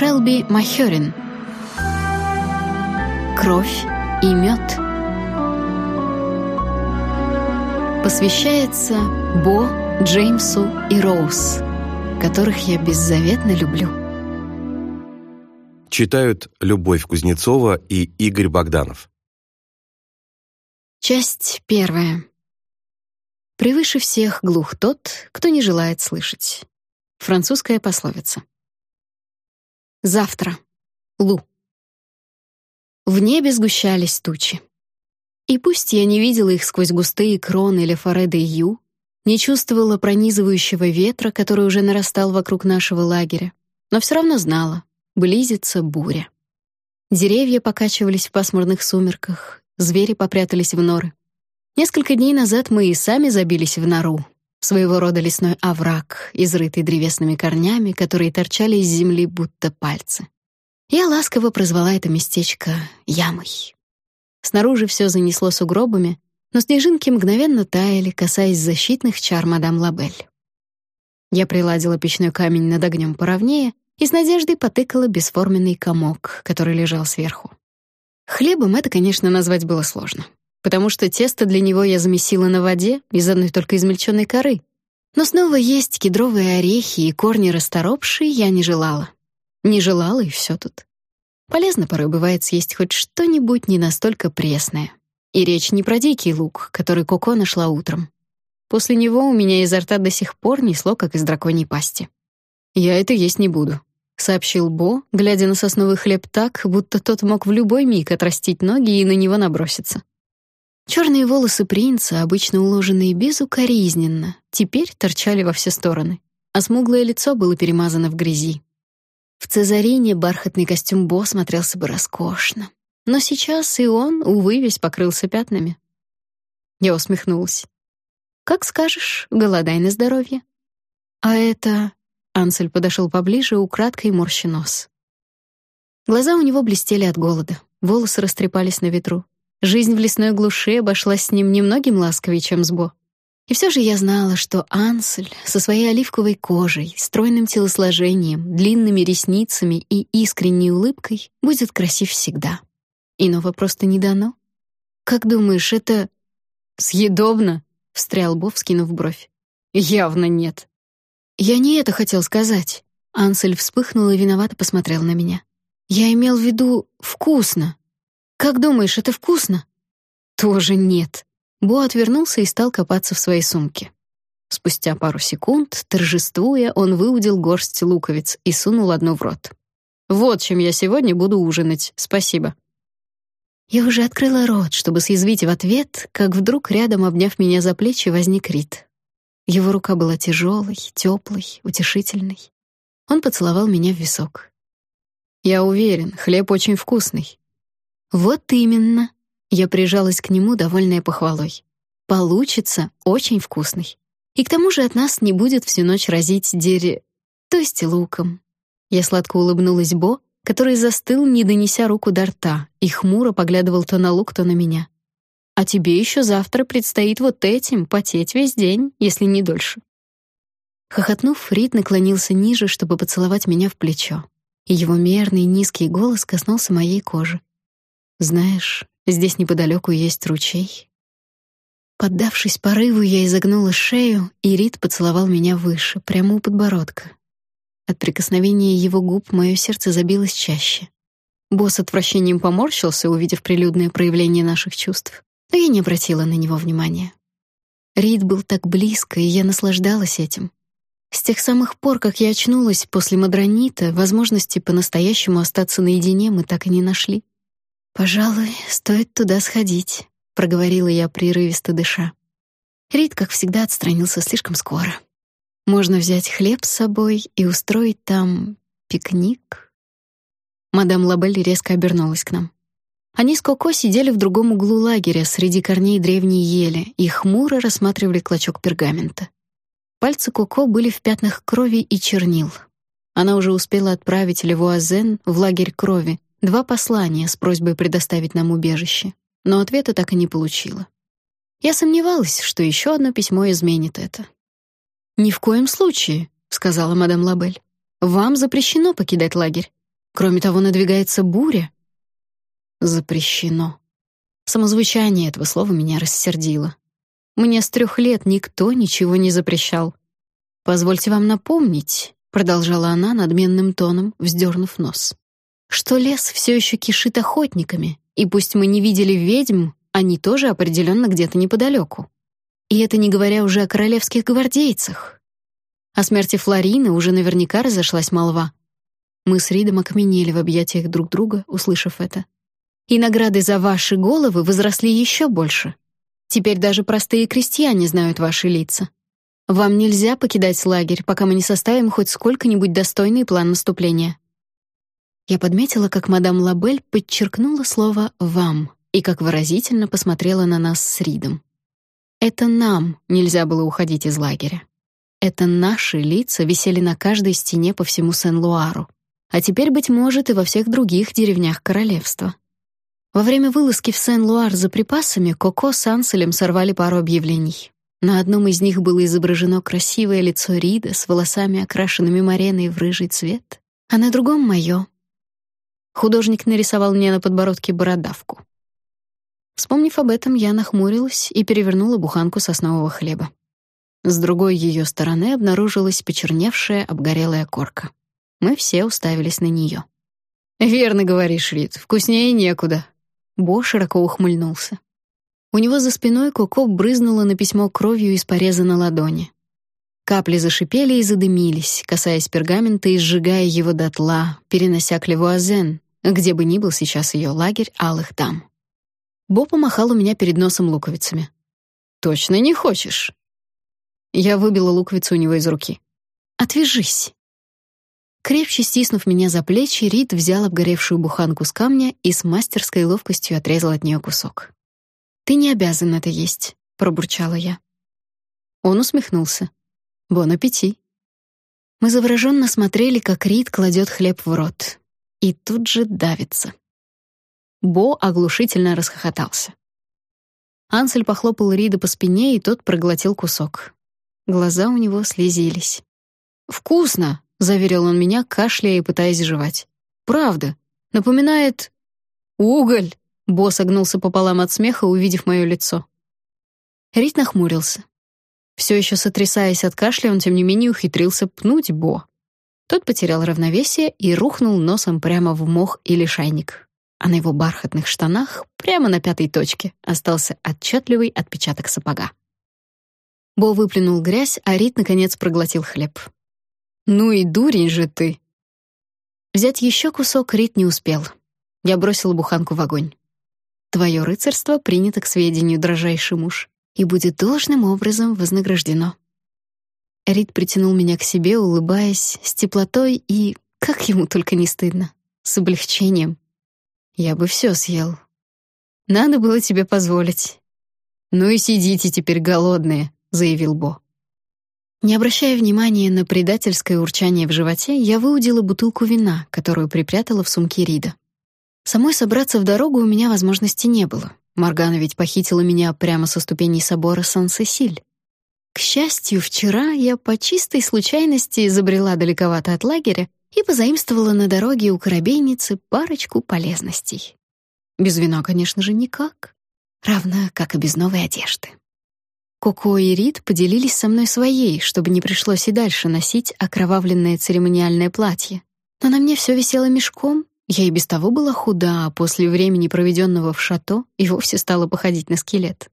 Шелби Махёрин. Кровь и мед. Посвящается Бо, Джеймсу и Роуз, которых я беззаветно люблю. Читают Любовь Кузнецова и Игорь Богданов. Часть первая. Превыше всех глух тот, кто не желает слышать. Французская пословица. Завтра. Лу. В небе сгущались тучи. И пусть я не видела их сквозь густые кроны Лефореда и Ю, не чувствовала пронизывающего ветра, который уже нарастал вокруг нашего лагеря, но все равно знала — близится буря. Деревья покачивались в пасмурных сумерках, звери попрятались в норы. Несколько дней назад мы и сами забились в нору, своего рода лесной овраг, изрытый древесными корнями, которые торчали из земли будто пальцы. Я ласково прозвала это местечко ямой. Снаружи все занесло сугробами, но снежинки мгновенно таяли, касаясь защитных чар мадам Лабель. Я приладила печной камень над огнем поровнее и с надеждой потыкала бесформенный комок, который лежал сверху. Хлебом это, конечно, назвать было сложно потому что тесто для него я замесила на воде из одной только измельченной коры. Но снова есть кедровые орехи и корни расторопшие я не желала. Не желала, и все тут. Полезно порой бывает съесть хоть что-нибудь не настолько пресное. И речь не про дикий лук, который Коко нашла утром. После него у меня изо рта до сих пор несло, как из драконьей пасти. «Я это есть не буду», — сообщил Бо, глядя на сосновый хлеб так, будто тот мог в любой миг отрастить ноги и на него наброситься. Черные волосы принца, обычно уложенные безукоризненно, теперь торчали во все стороны, а смуглое лицо было перемазано в грязи. В Цезарине бархатный костюм Бо смотрелся бы роскошно, но сейчас и он, увы, весь покрылся пятнами. Я усмехнулась. «Как скажешь, голодай на здоровье». «А это...» — Ансель подошел поближе, украдкой морщи нос. Глаза у него блестели от голода, волосы растрепались на ветру. Жизнь в лесной глуши обошлась с ним немногим ласковее, чем с Бо. И все же я знала, что Ансель со своей оливковой кожей, стройным телосложением, длинными ресницами и искренней улыбкой будет красив всегда. Иного просто не дано. Как думаешь, это съедобно? встрял Бо, вскинув бровь. Явно нет. Я не это хотел сказать. Ансель вспыхнул и виновато посмотрел на меня. Я имел в виду вкусно. Как думаешь, это вкусно? Тоже нет. Бо отвернулся и стал копаться в своей сумке. Спустя пару секунд, торжествуя, он выудил горсть луковиц и сунул одну в рот. Вот чем я сегодня буду ужинать. Спасибо. Я уже открыла рот, чтобы съязвить в ответ, как вдруг рядом, обняв меня за плечи, возник Рид. Его рука была тяжелой, теплой, утешительной. Он поцеловал меня в висок. Я уверен, хлеб очень вкусный. Вот именно. Я прижалась к нему, довольная похвалой. Получится очень вкусный. И к тому же от нас не будет всю ночь разить дере... то есть луком. Я сладко улыбнулась Бо, который застыл, не донеся руку до рта, и хмуро поглядывал то на лук, то на меня. А тебе еще завтра предстоит вот этим потеть весь день, если не дольше. Хохотнув, Рид наклонился ниже, чтобы поцеловать меня в плечо, и его мерный низкий голос коснулся моей кожи. Знаешь, здесь неподалеку есть ручей. Поддавшись порыву, я изогнула шею, и Рид поцеловал меня выше, прямо у подбородка. От прикосновения его губ мое сердце забилось чаще. Босс отвращением поморщился, увидев прилюдное проявление наших чувств, но я не обратила на него внимания. Рид был так близко, и я наслаждалась этим. С тех самых пор, как я очнулась после мадронита, возможности по-настоящему остаться наедине мы так и не нашли. «Пожалуй, стоит туда сходить», — проговорила я прерывисто дыша. Рид, как всегда, отстранился слишком скоро. «Можно взять хлеб с собой и устроить там пикник?» Мадам Лабель резко обернулась к нам. Они с Коко сидели в другом углу лагеря среди корней древней ели и хмуро рассматривали клочок пергамента. Пальцы Коко были в пятнах крови и чернил. Она уже успела отправить Левуазен в лагерь крови, два послания с просьбой предоставить нам убежище, но ответа так и не получила. Я сомневалась, что еще одно письмо изменит это. «Ни в коем случае», — сказала мадам Лабель. «Вам запрещено покидать лагерь. Кроме того, надвигается буря. Запрещено. Самозвучание этого слова меня рассердило. Мне с трех лет никто ничего не запрещал. Позвольте вам напомнить, продолжала она надменным тоном, вздернув нос, что лес все еще кишит охотниками, и пусть мы не видели ведьм, они тоже определенно где-то неподалеку. И это не говоря уже о королевских гвардейцах. О смерти Флорины уже наверняка разошлась молва. Мы с Ридом окаменели в объятиях друг друга, услышав это. И награды за ваши головы возросли еще больше. Теперь даже простые крестьяне знают ваши лица. Вам нельзя покидать лагерь, пока мы не составим хоть сколько-нибудь достойный план наступления. Я подметила, как мадам Лабель подчеркнула слово «вам» и как выразительно посмотрела на нас с Ридом. Это нам нельзя было уходить из лагеря. Это наши лица висели на каждой стене по всему Сен-Луару, а теперь, быть может, и во всех других деревнях королевства. Во время вылазки в Сен-Луар за припасами Коко с Анселем сорвали пару объявлений. На одном из них было изображено красивое лицо Рида с волосами, окрашенными мореной в рыжий цвет, а на другом — мое. Художник нарисовал мне на подбородке бородавку. Вспомнив об этом, я нахмурилась и перевернула буханку соснового хлеба. С другой ее стороны обнаружилась почерневшая, обгорелая корка. Мы все уставились на нее. «Верно говоришь, Рид, вкуснее некуда». Бо широко ухмыльнулся. У него за спиной Коко брызнуло на письмо кровью из пореза на ладони. Капли зашипели и задымились, касаясь пергамента и сжигая его дотла, перенося к Левуазен, где бы ни был сейчас ее лагерь алых дам. Бо помахал у меня перед носом луковицами. «Точно не хочешь?» Я выбила луковицу у него из руки. «Отвяжись!» Крепче стиснув меня за плечи, Рид взял обгоревшую буханку с камня и с мастерской ловкостью отрезал от нее кусок. «Ты не обязан это есть», — пробурчала я. Он усмехнулся. «Бон аппетит». Мы завороженно смотрели, как Рид кладет хлеб в рот. И тут же давится. Бо оглушительно расхохотался. Ансель похлопал Рида по спине, и тот проглотил кусок. Глаза у него слезились. «Вкусно!» — заверил он меня, кашляя и пытаясь жевать. «Правда. Напоминает... уголь!» Бо согнулся пополам от смеха, увидев мое лицо. Рид нахмурился. Все еще сотрясаясь от кашля, он тем не менее ухитрился пнуть Бо. Тот потерял равновесие и рухнул носом прямо в мох или шайник а на его бархатных штанах, прямо на пятой точке, остался отчетливый отпечаток сапога. Бо выплюнул грязь, а Рит наконец проглотил хлеб. «Ну и дурень же ты!» Взять еще кусок Рит не успел. Я бросила буханку в огонь. «Твое рыцарство принято к сведению, дрожайший муж, и будет должным образом вознаграждено». Рит притянул меня к себе, улыбаясь, с теплотой и, как ему только не стыдно, с облегчением. Я бы все съел. Надо было тебе позволить. Ну и сидите теперь голодные, заявил Бо. Не обращая внимания на предательское урчание в животе, я выудила бутылку вина, которую припрятала в сумке Рида. Самой собраться в дорогу у меня возможности не было. Моргана ведь похитила меня прямо со ступеней собора Сан-Сесиль. К счастью, вчера я по чистой случайности забрела далековато от лагеря и позаимствовала на дороге у корабейницы парочку полезностей. Без вина, конечно же, никак, равно как и без новой одежды. Коко и Рид поделились со мной своей, чтобы не пришлось и дальше носить окровавленное церемониальное платье. Но на мне все висело мешком, я и без того была худа, а после времени, проведенного в шато, и вовсе стала походить на скелет.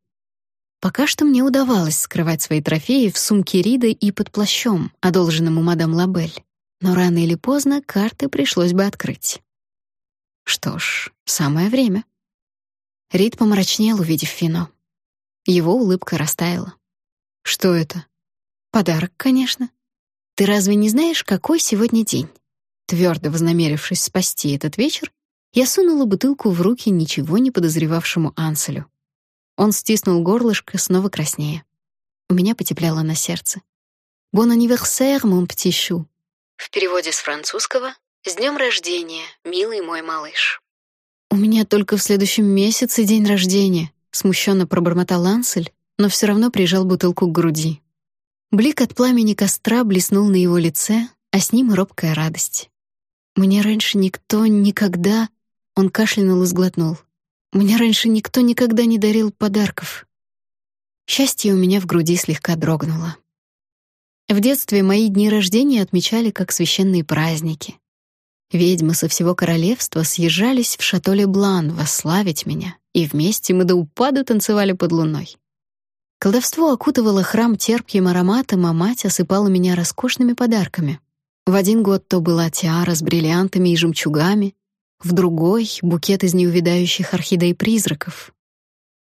Пока что мне удавалось скрывать свои трофеи в сумке Рида и под плащом, одолженному мадам Лабель но рано или поздно карты пришлось бы открыть. Что ж, самое время. Рид помрачнел, увидев вино. Его улыбка растаяла. Что это? Подарок, конечно. Ты разве не знаешь, какой сегодня день? Твердо вознамерившись спасти этот вечер, я сунула бутылку в руки ничего не подозревавшему Анселю. Он стиснул горлышко, снова краснея. У меня потепляло на сердце. «Bon anniversaire, mon petit chou», в переводе с французского «С днем рождения, милый мой малыш». «У меня только в следующем месяце день рождения», смущенно пробормотал Ансель, но все равно прижал бутылку к груди. Блик от пламени костра блеснул на его лице, а с ним робкая радость. Мне раньше никто никогда...» Он кашлянул и сглотнул. «Мне раньше никто никогда не дарил подарков». Счастье у меня в груди слегка дрогнуло. В детстве мои дни рождения отмечали как священные праздники. Ведьмы со всего королевства съезжались в Шато-Ле-Блан восславить меня, и вместе мы до упаду танцевали под луной. Колдовство окутывало храм терпким ароматом, а мать осыпала меня роскошными подарками. В один год то была тиара с бриллиантами и жемчугами, в другой — букет из неувядающих орхидей-призраков.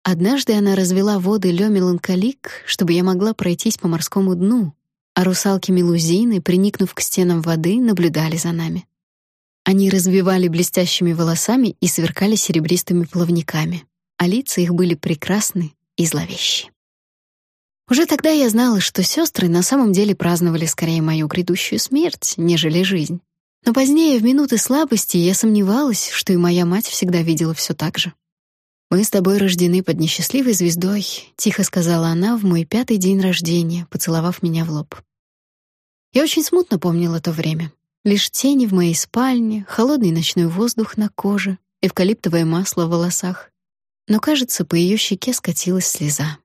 Однажды она развела воды Лё Меланколик, чтобы я могла пройтись по морскому дну, а русалки-мелузины, приникнув к стенам воды, наблюдали за нами. Они развивали блестящими волосами и сверкали серебристыми плавниками, а лица их были прекрасны и зловещи. Уже тогда я знала, что сестры на самом деле праздновали скорее мою грядущую смерть, нежели жизнь. Но позднее, в минуты слабости, я сомневалась, что и моя мать всегда видела все так же. «Мы с тобой рождены под несчастливой звездой», — тихо сказала она в мой пятый день рождения, поцеловав меня в лоб. Я очень смутно помнила то время. Лишь тени в моей спальне, холодный ночной воздух на коже, эвкалиптовое масло в волосах. Но, кажется, по ее щеке скатилась слеза.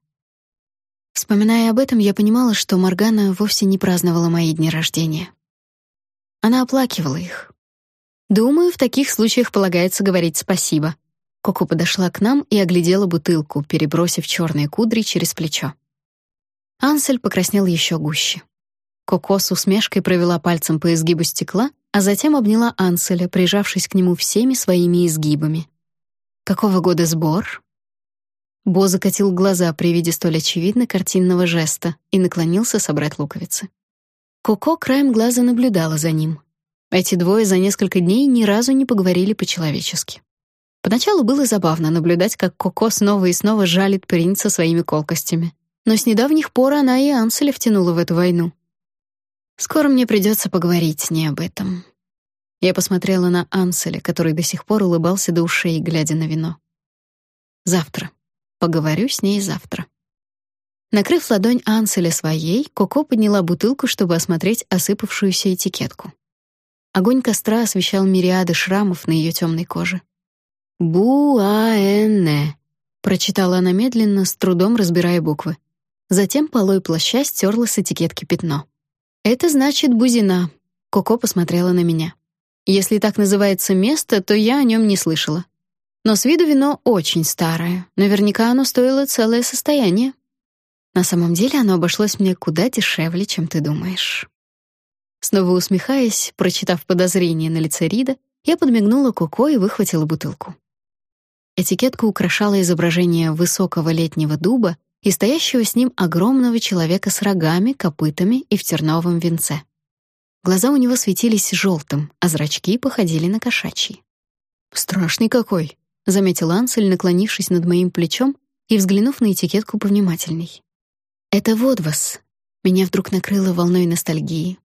Вспоминая об этом, я понимала, что Моргана вовсе не праздновала мои дни рождения. Она оплакивала их. Думаю, в таких случаях полагается говорить спасибо. Коко подошла к нам и оглядела бутылку, перебросив черные кудри через плечо. Ансель покраснел еще гуще. Коко с усмешкой провела пальцем по изгибу стекла, а затем обняла Анселя, прижавшись к нему всеми своими изгибами. «Какого года сбор?» Бо закатил глаза при виде столь очевидно картинного жеста и наклонился собрать луковицы. Коко краем глаза наблюдала за ним. Эти двое за несколько дней ни разу не поговорили по-человечески. Поначалу было забавно наблюдать, как Коко снова и снова жалит принца своими колкостями. Но с недавних пор она и Анселя втянула в эту войну. Скоро мне придется поговорить с ней об этом. Я посмотрела на Анселя, который до сих пор улыбался до ушей, глядя на вино. Завтра. Поговорю с ней завтра. Накрыв ладонь Анселя своей, Коко подняла бутылку, чтобы осмотреть осыпавшуюся этикетку. Огонь костра освещал мириады шрамов на ее темной коже. «Буаэнне», — прочитала она медленно, с трудом разбирая буквы. Затем полой плаща стерла с этикетки пятно. «Это значит Бузина», — Коко посмотрела на меня. «Если так называется место, то я о нем не слышала. Но с виду вино очень старое. Наверняка оно стоило целое состояние. На самом деле оно обошлось мне куда дешевле, чем ты думаешь». Снова усмехаясь, прочитав подозрение на лице Рида, я подмигнула Коко и выхватила бутылку. Этикетку украшало изображение высокого летнего дуба и стоящего с ним огромного человека с рогами, копытами и в терновом венце. Глаза у него светились желтым, а зрачки походили на кошачьи. «Страшный какой!» — заметил Ансель, наклонившись над моим плечом и взглянув на этикетку повнимательней. «Это Водвас». Меня вдруг накрыло волной ностальгии.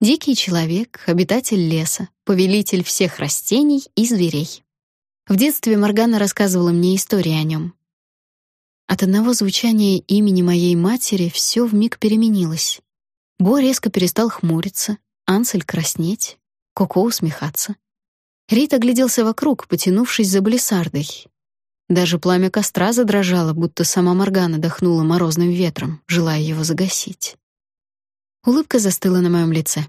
Дикий человек, обитатель леса, повелитель всех растений и зверей. В детстве Моргана рассказывала мне истории о нем. От одного звучания имени моей матери все вмиг переменилось. Бо резко перестал хмуриться, Ансель краснеть, Коко усмехаться. Рит огляделся вокруг, потянувшись за балисардой. Даже пламя костра задрожало, будто сама Моргана дохнула морозным ветром, желая его загасить. Улыбка застыла на моем лице.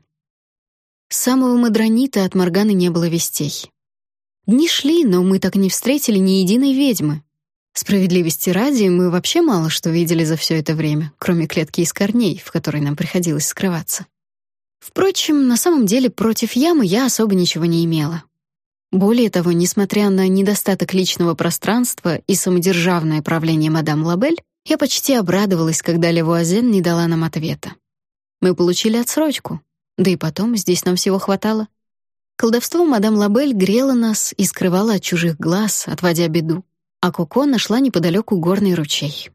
С самого Мадронита от Морганы не было вестей. Дни шли, но мы так не встретили ни единой ведьмы, Справедливости ради, мы вообще мало что видели за все это время, кроме клетки из корней, в которой нам приходилось скрываться. Впрочем, на самом деле против ямы я особо ничего не имела. Более того, несмотря на недостаток личного пространства и самодержавное правление мадам Лабель, я почти обрадовалась, когда Левуазен не дала нам ответа. Мы получили отсрочку, да и потом здесь нам всего хватало. Колдовство мадам Лабель грело нас и скрывало от чужих глаз, отводя беду а Коко нашла неподалеку горный ручей.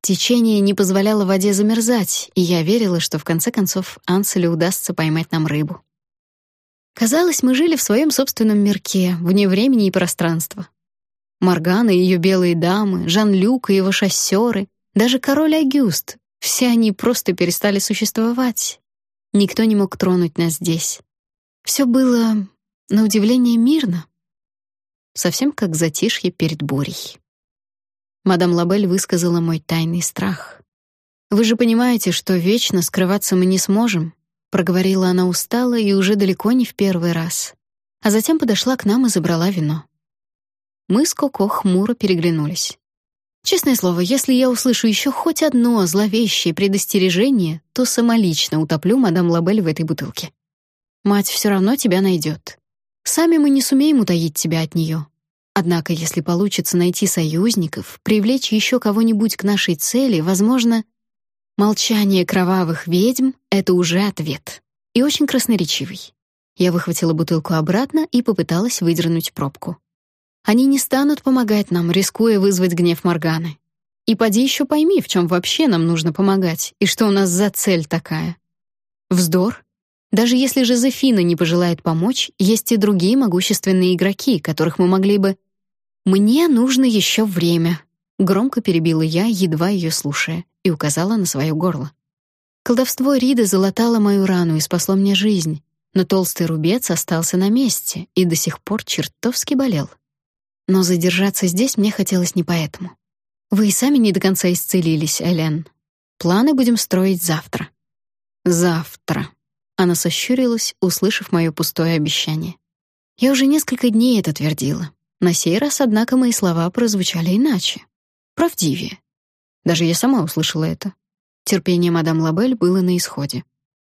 Течение не позволяло воде замерзать, и я верила, что в конце концов Анселю удастся поймать нам рыбу. Казалось, мы жили в своем собственном мирке, вне времени и пространства. Моргана и ее белые дамы, Жан-Люк и его шоссеры, даже король Агюст — все они просто перестали существовать. Никто не мог тронуть нас здесь. Все было на удивление мирно. Совсем как затишье перед бурей. Мадам Лабель высказала мой тайный страх. Вы же понимаете, что вечно скрываться мы не сможем, проговорила она устало и уже далеко не в первый раз. А затем подошла к нам и забрала вино. Мы с Коко хмуро переглянулись. Честное слово, если я услышу еще хоть одно зловещее предостережение, то самолично утоплю мадам Лабель в этой бутылке. Мать все равно тебя найдет. Сами мы не сумеем утаить тебя от нее. Однако, если получится найти союзников, привлечь еще кого-нибудь к нашей цели, возможно, молчание кровавых ведьм — это уже ответ. И очень красноречивый. Я выхватила бутылку обратно и попыталась выдернуть пробку. Они не станут помогать нам, рискуя вызвать гнев Морганы. И поди еще пойми, в чем вообще нам нужно помогать, и что у нас за цель такая. Вздор. Даже если Жозефина не пожелает помочь, есть и другие могущественные игроки, которых мы могли бы... «Мне нужно еще время», — громко перебила я, едва ее слушая, и указала на свое горло. Колдовство Риды залатало мою рану и спасло мне жизнь, но толстый рубец остался на месте и до сих пор чертовски болел. Но задержаться здесь мне хотелось не поэтому. Вы и сами не до конца исцелились, Элен. Планы будем строить завтра. Завтра. Она сощурилась, услышав мое пустое обещание. Я уже несколько дней это твердила. На сей раз, однако, мои слова прозвучали иначе. Правдивее. Даже я сама услышала это. Терпение мадам Лабель было на исходе.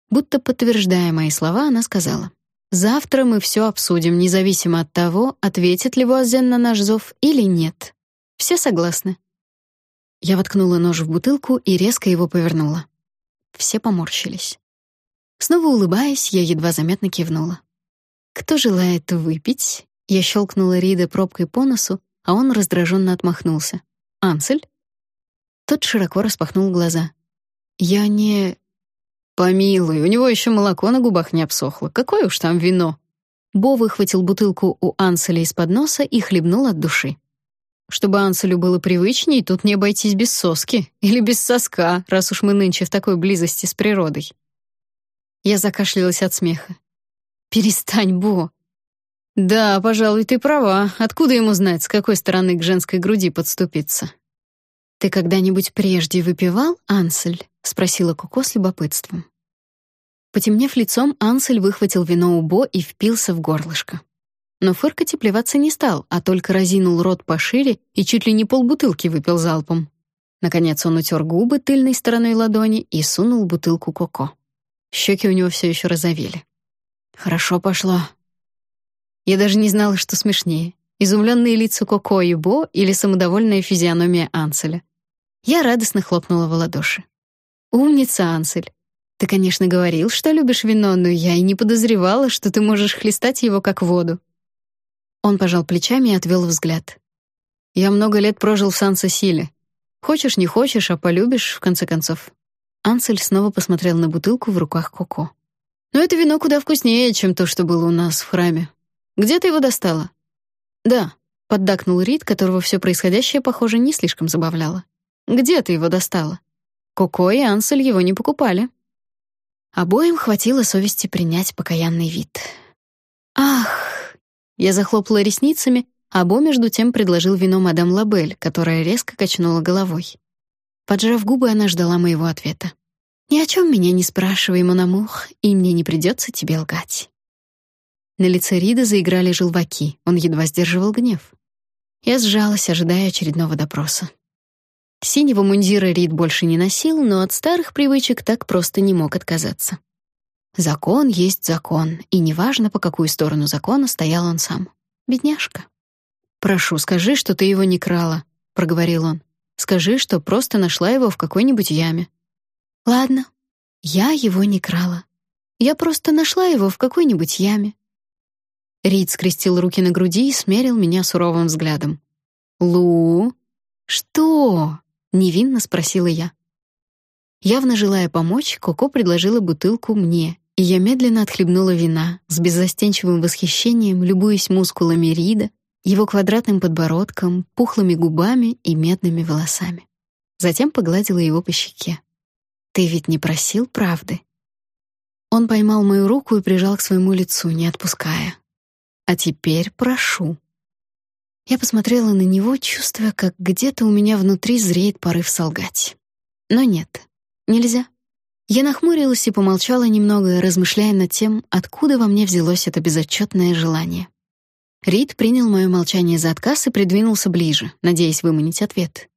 Будто подтверждая мои слова, она сказала: "Завтра мы все обсудим, независимо от того, ответит ли Вуазен на наш зов или нет. Все согласны?" Я воткнула нож в бутылку и резко его повернула. Все поморщились. Снова улыбаясь, я едва заметно кивнула. «Кто желает выпить?» Я щелкнула Рида пробкой по носу, а он раздраженно отмахнулся. «Ансель?» Тот широко распахнул глаза. «Я не...» «Помилуй, у него еще молоко на губах не обсохло. Какое уж там вино!» Бо выхватил бутылку у Анселя из-под носа и хлебнул от души. Чтобы Анселю было привычней, тут не обойтись без соски или без соска, раз уж мы нынче в такой близости с природой. Я закашлялась от смеха. «Перестань, Бо!» «Да, пожалуй, ты права. Откуда ему знать, с какой стороны к женской груди подступиться?» «Ты когда-нибудь прежде выпивал, Ансель?» — спросила Коко с любопытством. Потемнев лицом, Ансель выхватил вино у Бо и впился в горлышко. Но фыркать и плеваться не стал, а только разинул рот пошире и чуть ли не полбутылки выпил залпом. Наконец он утер губы тыльной стороной ладони и сунул бутылку Коко. Щеки у него все еще розовели. Хорошо пошло. Я даже не знала, что смешнее: изумленные лица Коко и Бо или самодовольная физиономия Анселя. Я радостно хлопнула в ладоши. Умница, Ансель. Ты, конечно, говорил, что любишь вино, но я и не подозревала, что ты можешь хлестать его как воду. Он пожал плечами и отвел взгляд. Я много лет прожил в Сан-Сесиле. Хочешь, не хочешь, а полюбишь в конце концов. Ансель снова посмотрел на бутылку в руках Коко. «Но это вино куда вкуснее, чем то, что было у нас в храме. Где ты его достала?» «Да», — поддакнул Рид, которого все происходящее, похоже, не слишком забавляло. «Где ты его достала?» Коко и Ансель его не покупали. Обоим хватило совести принять покаянный вид. «Ах!» Я захлопала ресницами, а Бо между тем предложил вино мадам Лабель, которая резко качнула головой. Поджав губы, она ждала моего ответа. «Ни о чем меня не спрашивай, Мономух, и мне не придется тебе лгать». На лице Рида заиграли желваки, он едва сдерживал гнев. Я сжалась, ожидая очередного допроса. Синего мундира Рид больше не носил, но от старых привычек так просто не мог отказаться. Закон есть закон, и неважно, по какую сторону закона стоял он сам. Бедняжка. «Прошу, скажи, что ты его не крала», — проговорил он. Скажи, что просто нашла его в какой-нибудь яме. Ладно. Я его не крала. Я просто нашла его в какой-нибудь яме. Рид скрестил руки на груди и смерил меня суровым взглядом. «Лу?» «Что?» — невинно спросила я. Явно желая помочь, Коко предложила бутылку мне, и я медленно отхлебнула вина, с беззастенчивым восхищением любуясь мускулами Рида, его квадратным подбородком, пухлыми губами и медными волосами. Затем погладила его по щеке. «Ты ведь не просил правды?» Он поймал мою руку и прижал к своему лицу, не отпуская. А теперь прошу». Я посмотрела на него, чувствуя, как где-то у меня внутри зреет порыв солгать. Но нет, нельзя. Я нахмурилась и помолчала немного, размышляя над тем, откуда во мне взялось это безотчетное желание. Рид принял мое молчание за отказ и придвинулся ближе, надеясь выманить ответ.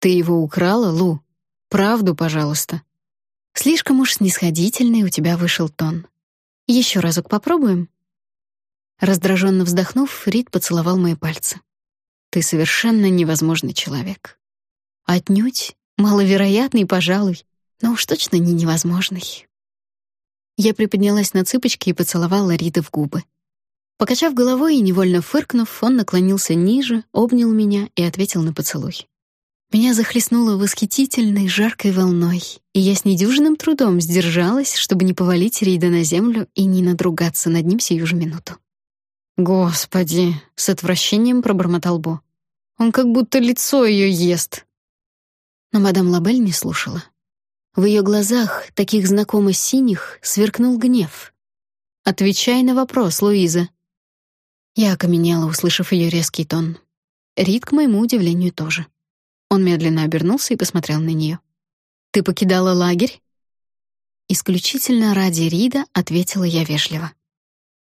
«Ты его украла, Лу? Правду, пожалуйста». Слишком уж снисходительный у тебя вышел тон. Еще разок попробуем. Раздраженно вздохнув, Рид поцеловал мои пальцы. Ты совершенно невозможный человек. Отнюдь, маловероятный, пожалуй, но уж точно не невозможный. Я приподнялась на цыпочки и поцеловала Рида в губы. Покачав головой и невольно фыркнув, он наклонился ниже, обнял меня и ответил на поцелуй. Меня захлестнуло восхитительной жаркой волной, и я с недюжинным трудом сдержалась, чтобы не повалить Рида на землю и не надругаться над ним сию же минуту. Господи, с отвращением пробормотал Бо. Он как будто лицо ее ест. Но мадам Лабель не слушала. В ее глазах, таких знакомо синих, сверкнул гнев. Отвечай на вопрос, Луиза. Я окаменела, услышав ее резкий тон. Рид, к моему удивлению, тоже. Он медленно обернулся и посмотрел на нее. Ты покидала лагерь? Исключительно ради Рида, ответила я вежливо.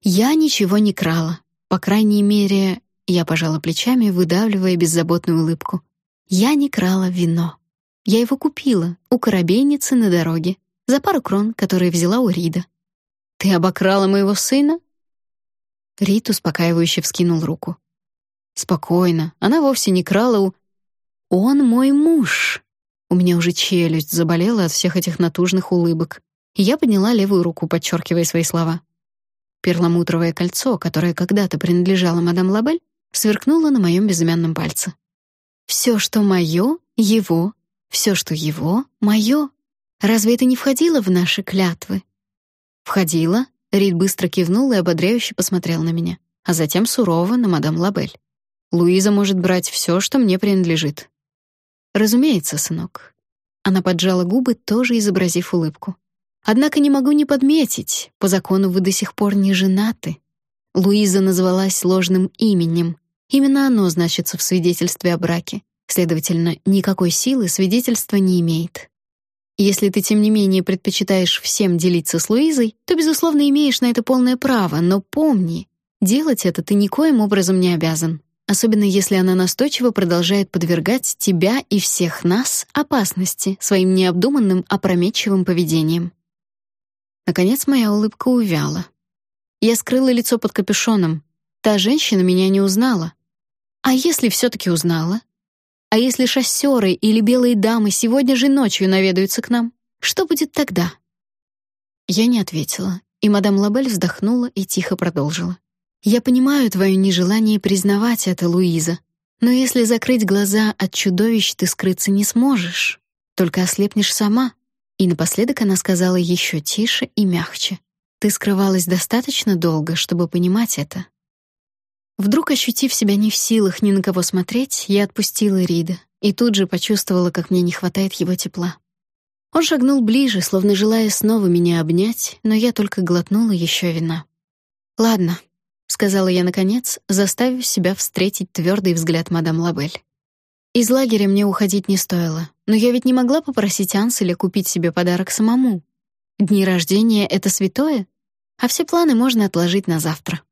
Я ничего не крала. По крайней мере, я пожала плечами, выдавливая беззаботную улыбку. Я не крала вино. Я его купила у коробейницы на дороге за пару крон, которые взяла у Рида. Ты обокрала моего сына? Рид успокаивающе вскинул руку. Спокойно, она вовсе не крала у Он мой муж. У меня уже челюсть заболела от всех этих натужных улыбок. И я подняла левую руку, подчеркивая свои слова. Перламутровое кольцо, которое когда-то принадлежало мадам Лабель, сверкнуло на моем безымянном пальце. Все, что мое, его, все, что его, мое. Разве это не входило в наши клятвы? Входило. Рид быстро кивнул и ободряюще посмотрел на меня, а затем сурово на мадам Лабель. Луиза может брать все, что мне принадлежит. Разумеется, сынок. Она поджала губы, тоже изобразив улыбку. Однако не могу не подметить, по закону вы до сих пор не женаты. Луиза назвалась ложным именем. Именно оно значится в свидетельстве о браке. Следовательно, никакой силы свидетельство не имеет. Если ты тем не менее предпочитаешь всем делиться с Луизой, то безусловно имеешь на это полное право, но помни, делать это ты никоим образом не обязан, особенно если она настойчиво продолжает подвергать тебя и всех нас опасности своим необдуманным опрометчивым поведением. Наконец моя улыбка увяла. Я скрыла лицо под капюшоном. Та женщина меня не узнала. А если все таки узнала? А если шоссеры или белые дамы сегодня же ночью наведаются к нам? Что будет тогда? Я не ответила, и мадам Лабель вздохнула и тихо продолжила. Я понимаю твое нежелание признавать это, Луиза, но если закрыть глаза от чудовищ, ты скрыться не сможешь, только ослепнешь сама. И напоследок она сказала еще тише и мягче: "Ты скрывалась достаточно долго, чтобы понимать это". Вдруг ощутив себя не в силах ни на кого смотреть, я отпустила Рида и тут же почувствовала, как мне не хватает его тепла. Он шагнул ближе, словно желая снова меня обнять, но я только глотнула еще вина. "Ладно", сказала я наконец, заставив себя встретить твердый взгляд мадам Лабель. Из лагеря мне уходить не стоило, но я ведь не могла попросить Анселя купить себе подарок самому. Дни рождения — это святое, а все планы можно отложить на завтра.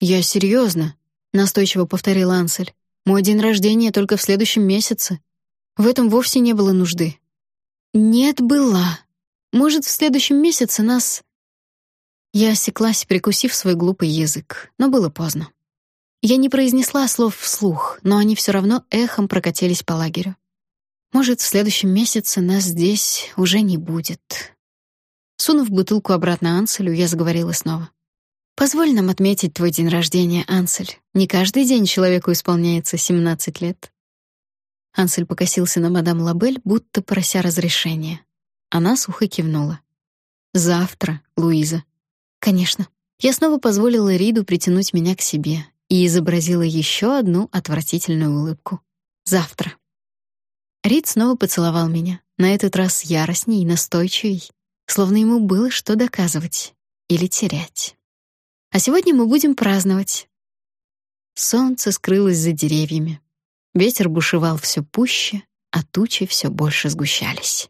«Я серьезно», — настойчиво повторил Ансель. «Мой день рождения только в следующем месяце. В этом вовсе не было нужды». «Нет, была. Может, в следующем месяце нас...» Я осеклась, прикусив свой глупый язык, но было поздно. Я не произнесла слов вслух, но они все равно эхом прокатились по лагерю. Может, в следующем месяце нас здесь уже не будет. Сунув бутылку обратно Анселю, я заговорила снова. Позволь нам отметить твой день рождения, Ансель. Не каждый день человеку исполняется 17 лет. Ансель покосился на мадам Лабель, будто прося разрешения. Она сухо кивнула. Завтра, Луиза. Конечно. Я снова позволила Риду притянуть меня к себе, и изобразила еще одну отвратительную улыбку. Завтра. Рид снова поцеловал меня, на этот раз яростней и настойчивей, словно ему было что доказывать или терять. А сегодня мы будем праздновать. Солнце скрылось за деревьями. Ветер бушевал все пуще, а тучи все больше сгущались.